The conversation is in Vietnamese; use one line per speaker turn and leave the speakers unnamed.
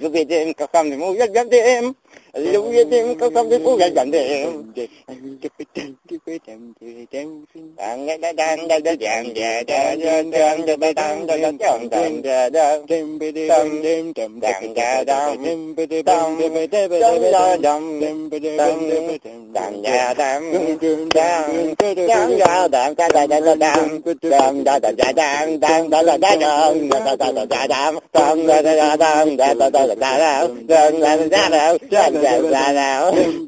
l'oubliez-en, quand ça me mouille, j'en ai, l'oubliez-en, quand ça me mouille, j'en ai,
j'ai pété. quý tìm chị thì tìm
bạn nghe đã đang đã đã dạng về đã nên đang được bay tăng đã đã chọn tìm về đã
tìm bị đi tìm tìm tìm đặng đã đang tìm bị đi tìm tìm bị đi bị đi bị đi
đầm
tìm bị đi tìm bị tìm đặng nhà
đặng
đặng đặng ra
đặng ra đặng đặng đặng đặng đặng đặng đặng đặng đặng đó là đã đặng đã đã đã đã đã đặng đặng đã đã đặng đã đã đã đã đặng đặng đã đã đặng đặng đã đã đặng